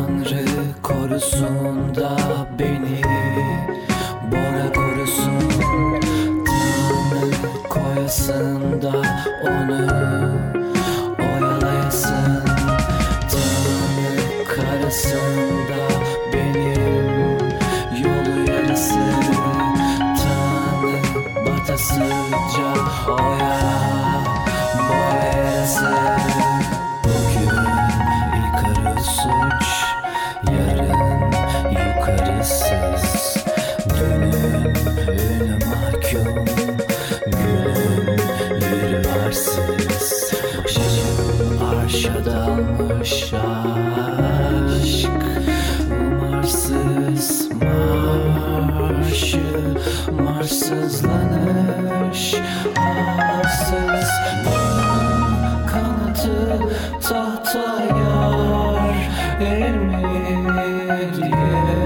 Tanrı korusun da beni Bora korusun Tanrı koyasın da onu Oyalayasın. Tanrı karasın da benim Yolu yarısı. Tanrı batasıca oya dalmış aşk Umarsız marşı Marsızlanış arsız Bunun kanatı tahta yar Ermi diye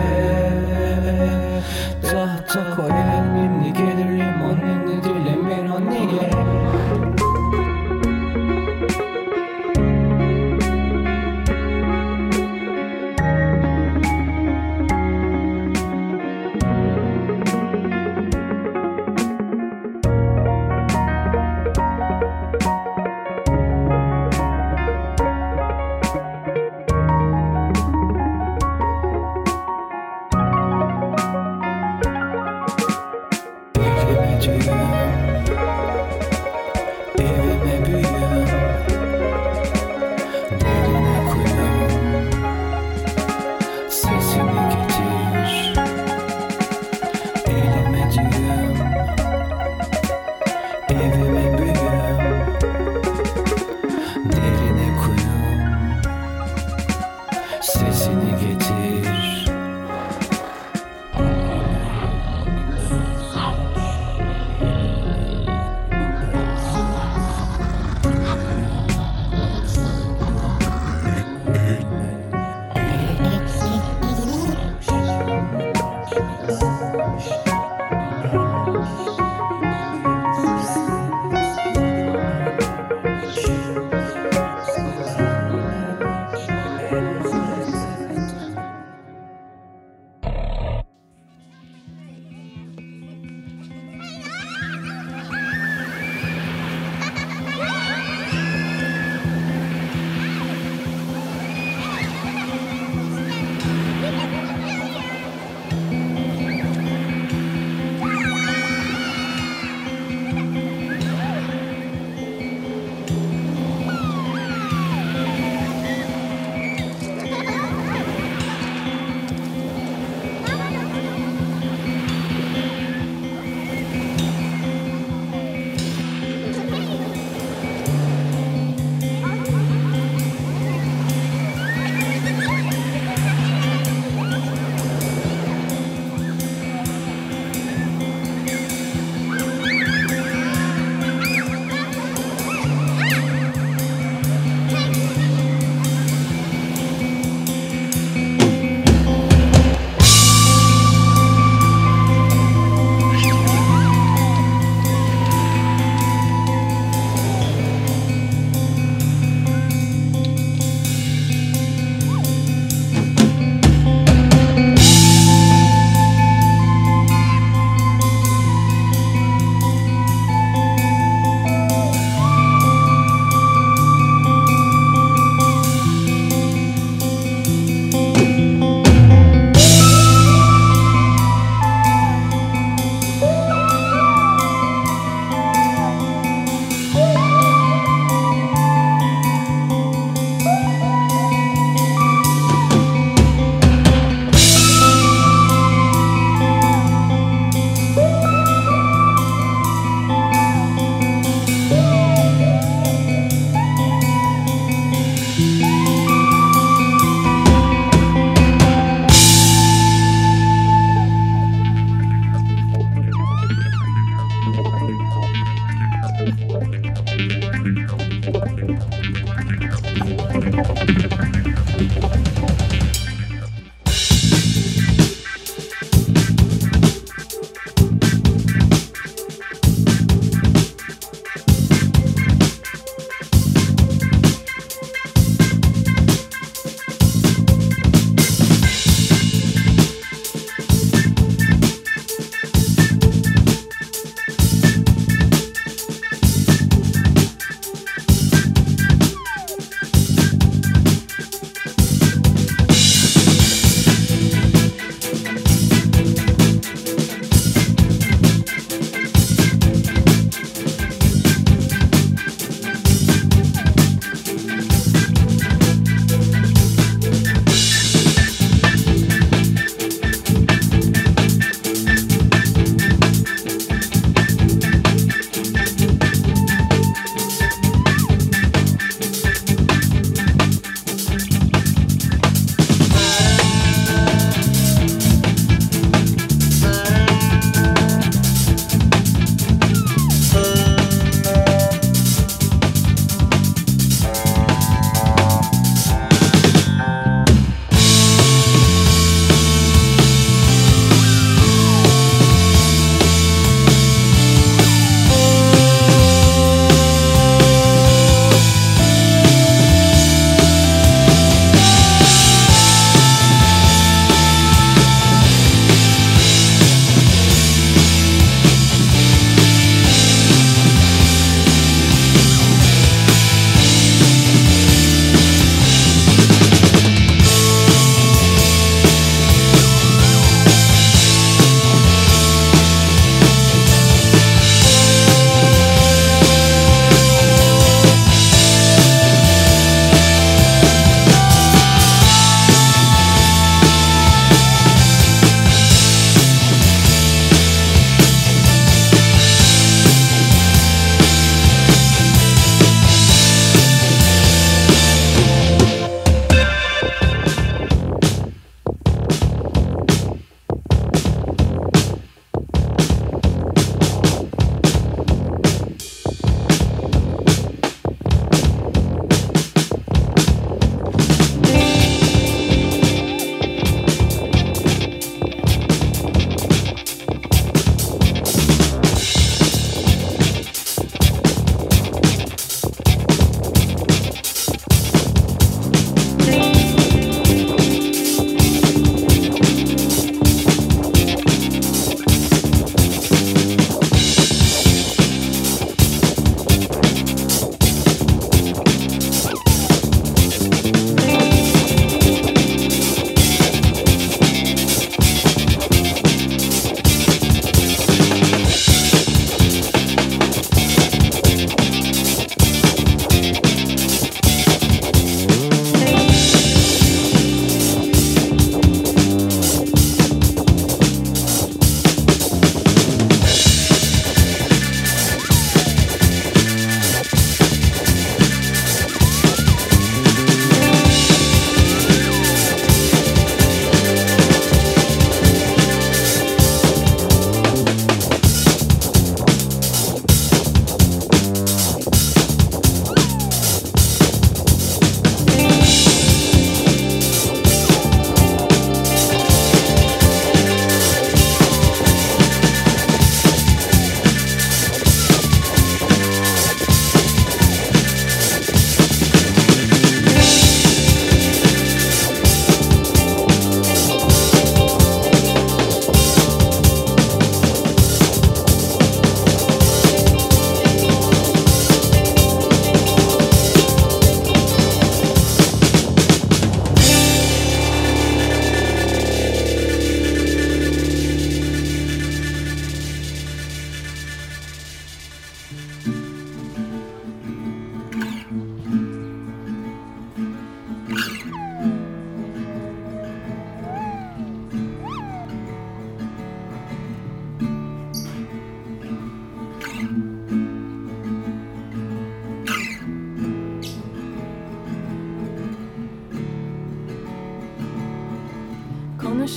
Tahta koyan ninni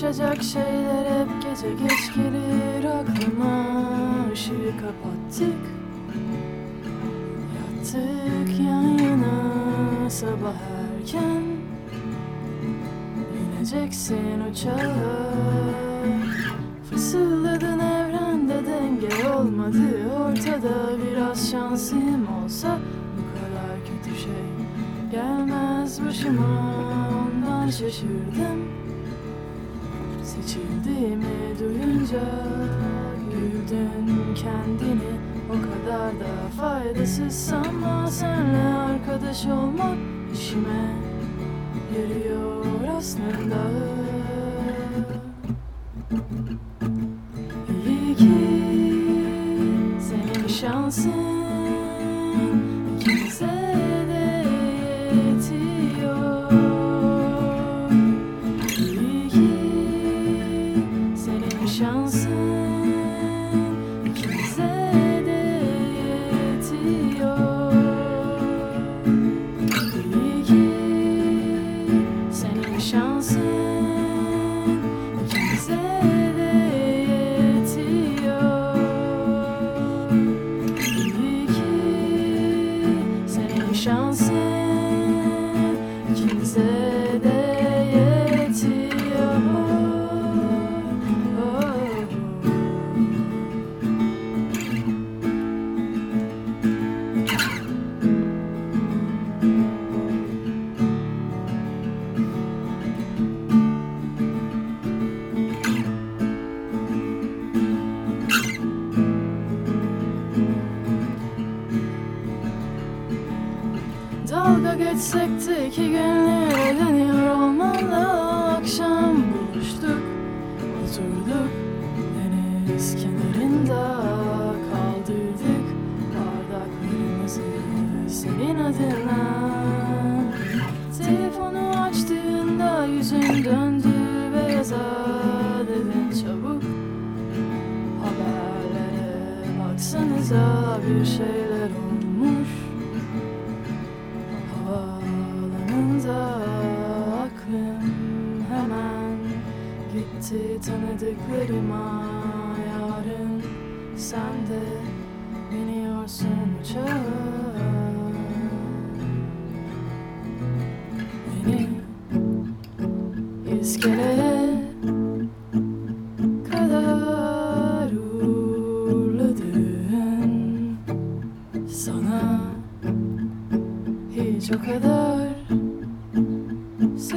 Konuşacak şeyler hep gece geç gelir aklıma. Işığı kapattık. Yattık yan yana sabah erken. İneceksin uçağa. Fısıldadın evrende denge olmadı Ortada. Biraz şansım olsa Bu kadar kötü şey gelmez başıma. Ondan şaşırdım Seçildiğimi duyunca Güldün kendini. O kadar da faydasız sanma Senle arkadaş olmak işime yarıyor aslında senin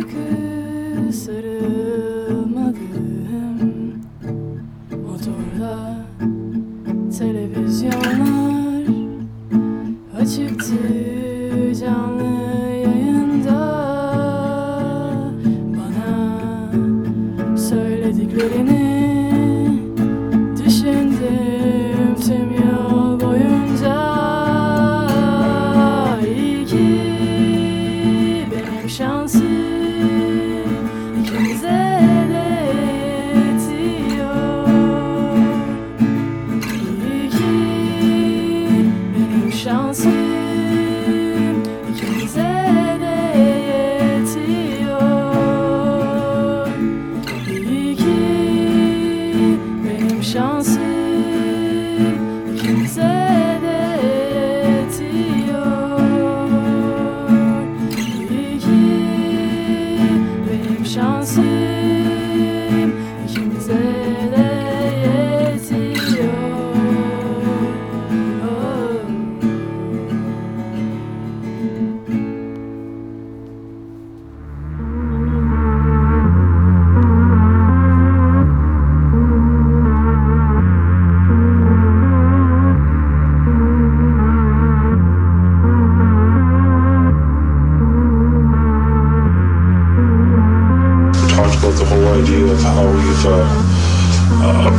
sıkı sarılmadım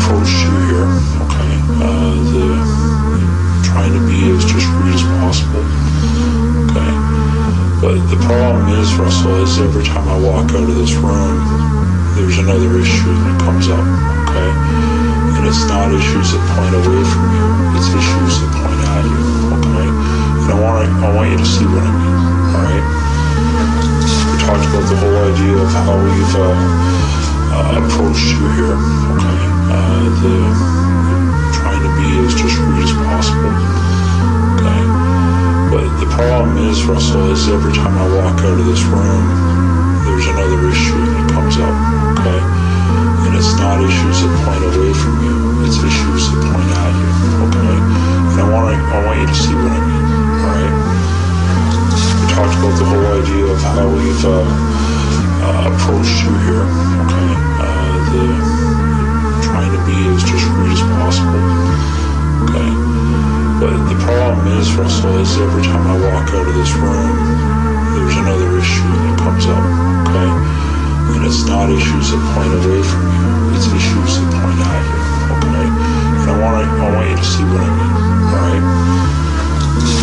approached you here. Okay, uh, the trying to be as discreet as possible. Okay, but the problem is, Russell, is every time I walk out of this room, there's another issue that comes up. Okay, and it's not issues that point away from you; it's issues that point at you. Okay, and I want I want you to see what I mean. All right we talked about the whole idea of how we've uh, uh, approach you here. Uh, the trying to be as discreet as possible. Okay, but the problem is, Russell, is every time I walk out of this room, there's another issue that comes up. Okay, and it's not issues that point away from you; it's issues that point at you. Okay, and I want I want you to see what I mean. All right. We talked about the whole idea of how we've uh, uh, approached you here. Okay, uh, trying to be as discreet as possible. Okay, but the problem is, Russell, is every time I walk out of this room, there's another issue that comes up. Okay, and it's not issues that point away from you; it's issues that point at you. Okay, and I want I want you to see what I mean. All right.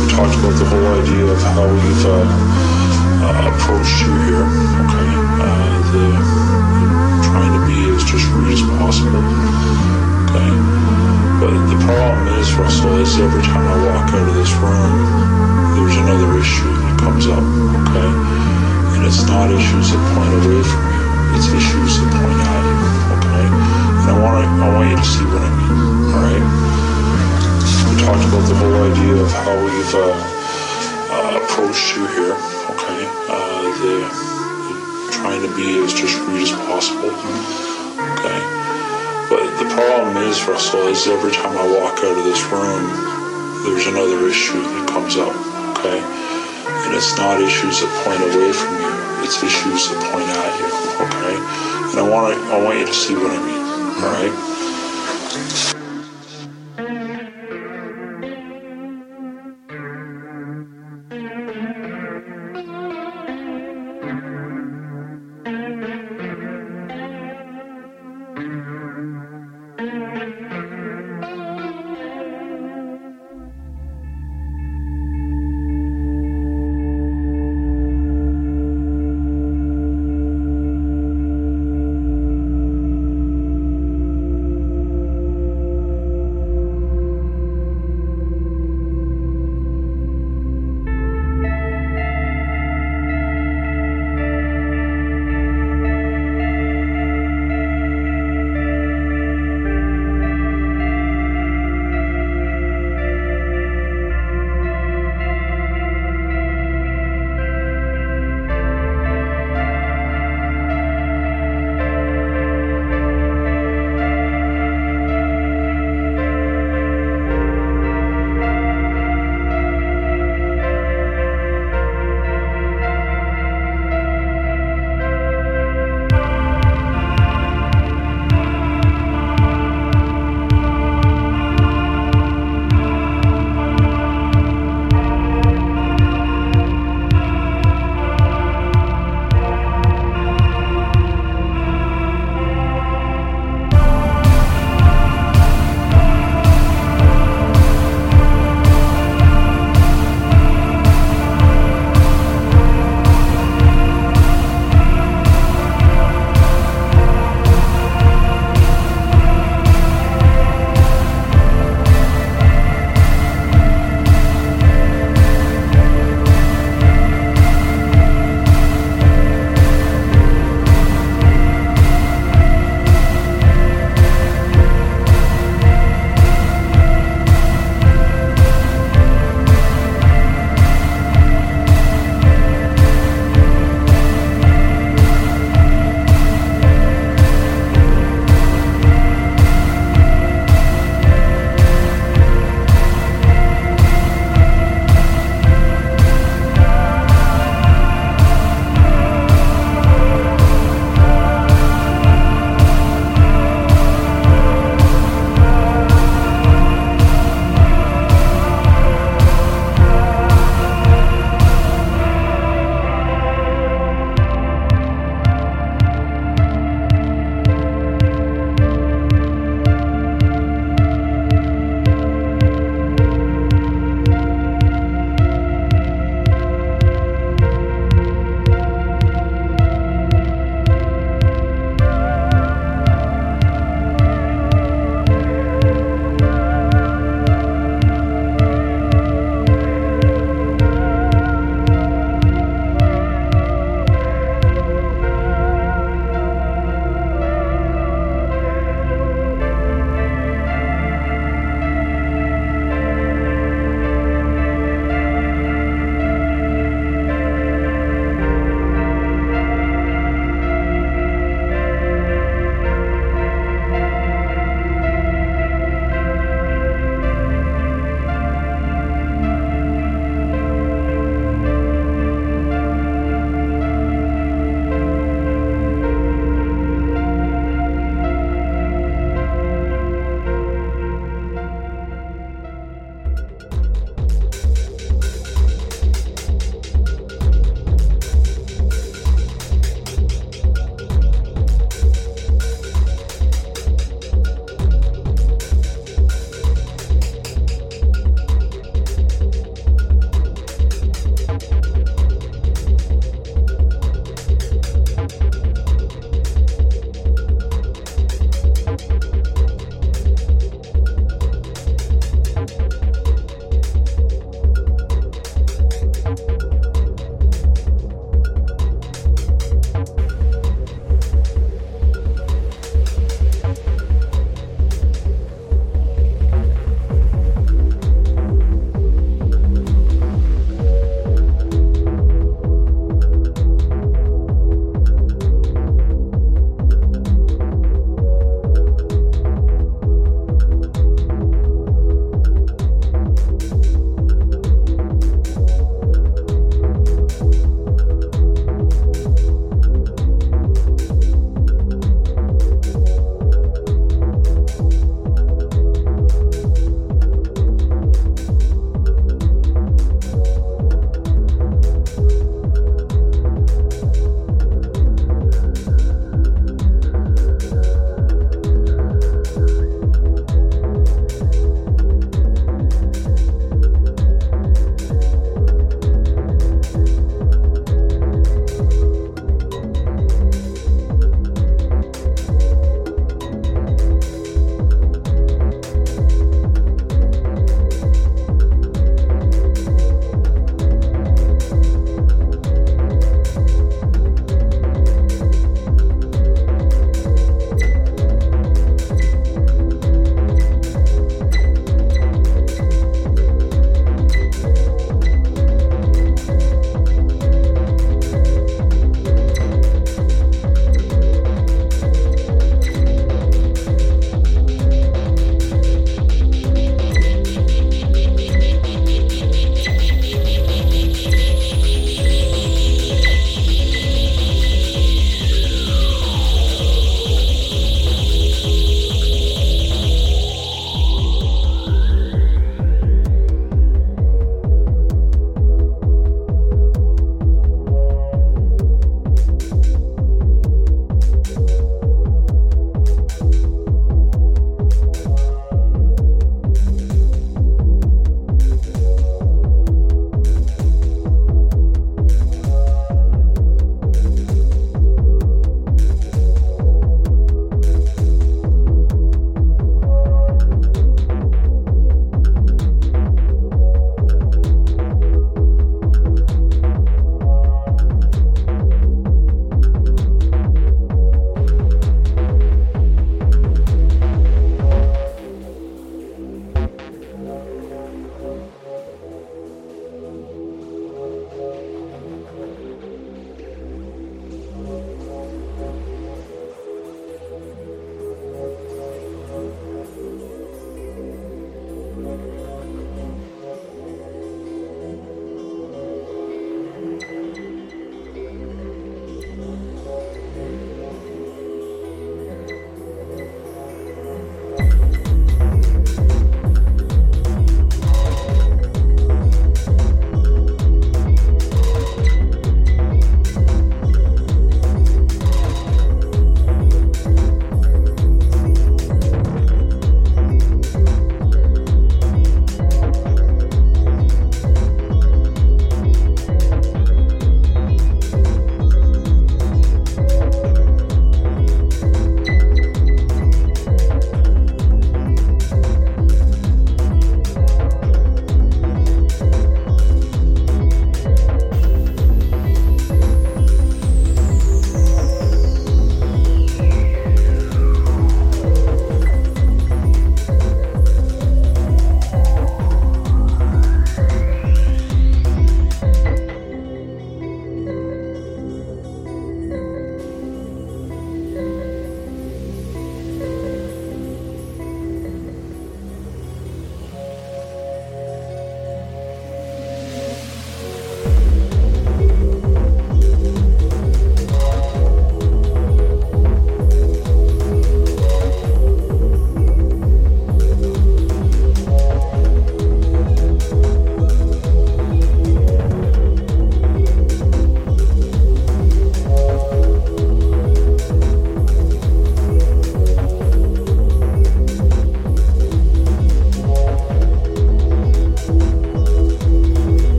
We talked about the whole idea of how we've uh, uh, approached you here. Okay, uh, the as discreet as possible. Okay, but the problem is, Russell, is every time I walk out of this room, there's another issue that comes up. Okay, and it's not issues that point away from you; it's issues that point at you. Okay, and I want I want you to see what I mean. All right. We talked about the whole idea of how we've uh, uh, approached you here. Okay, uh, the, trying to be as just discreet as possible. Okay, but the problem is, Russell, is every time I walk out of this room, there's another issue that comes up. Okay, and it's not issues that point away from you; it's issues that point at you. Okay, and I want I want you to see what I mean. All right.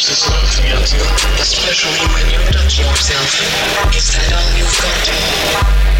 much there's nothing I do, especially when you touch yourself. Is that all you've got?